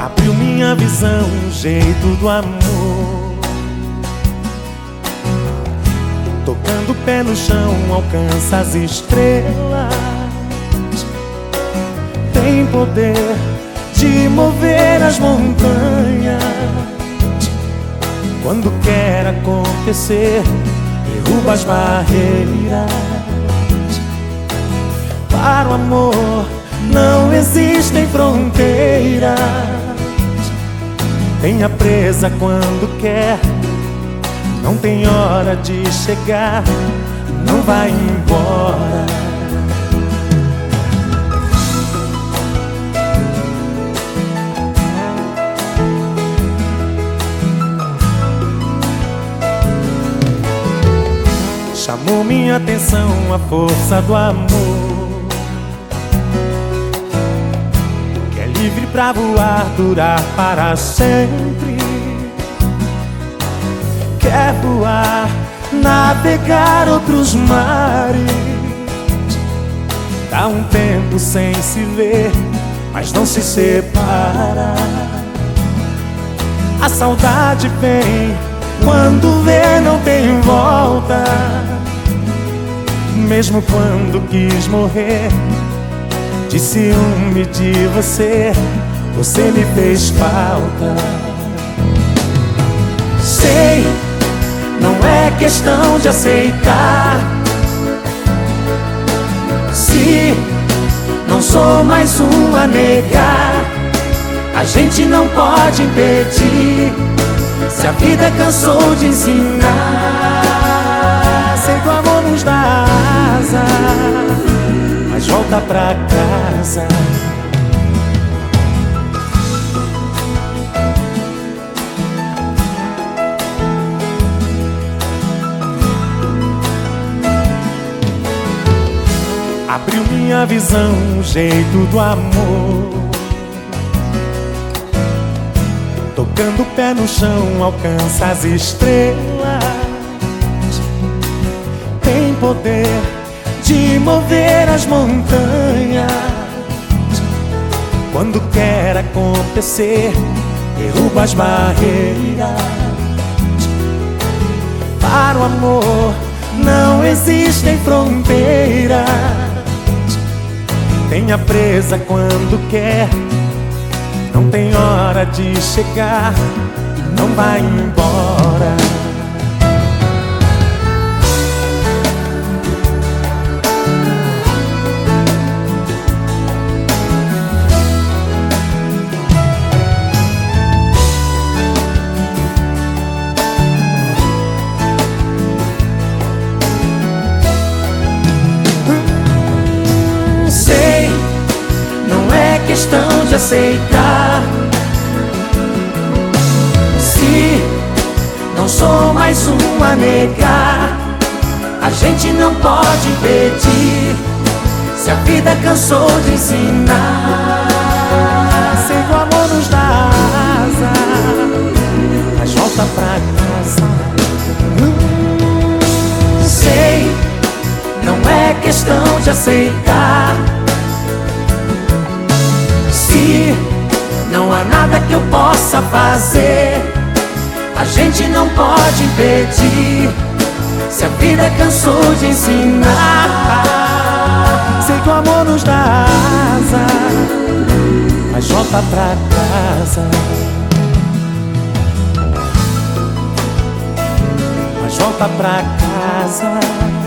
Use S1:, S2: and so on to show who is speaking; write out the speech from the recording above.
S1: Abriu minha visão, o jeito do amor. Tocando pé no chão, alcança as estrelas. Poder de mover as montanhas. Quando quer acontecer, derruba as barreiras. Para o amor não existem fronteiras. Tenha presa quando quer. Não tem hora de chegar. Não vai embora. Chamou minha atenção a força do amor. Que é livre pra voar, durar para sempre. Quer voar, navegar outros mares. Dá um tempo sem se ver, mas não se separa. A saudade vem quando vê, não tem volta. Mesmo quando quis morrer, de ciúme de você, você me fez falta. Sei, não é questão de aceitar. Se não sou mais um a negar, a gente não pode impedir. Se a vida cansou de ensinar, sei que o amor nos dá asa, mas volta pra casa. Abriu minha visão, o jeito do amor. Tocando o pé no chão, alcança as estrelas. Tem poder de mover as montanhas. Quando quer acontecer, derruba as barreiras. Para o amor não existem fronteiras. Tenha presa quando quer. Não tem hora de chegar, não vai embora. Hum, Sei, não é questão de aceitar. Não sou mais um a negar, a gente não pode impedir. Se a vida cansou de ensinar, que o amor nos dá asa, mas volta pra casa. Hum, sei, não é questão de aceitar. Se não há nada que eu possa fazer, a gente não pode impedir. Se a vida cansou de ensinar, sei que o amor nos dá asa, mas volta pra casa. Mas volta pra casa.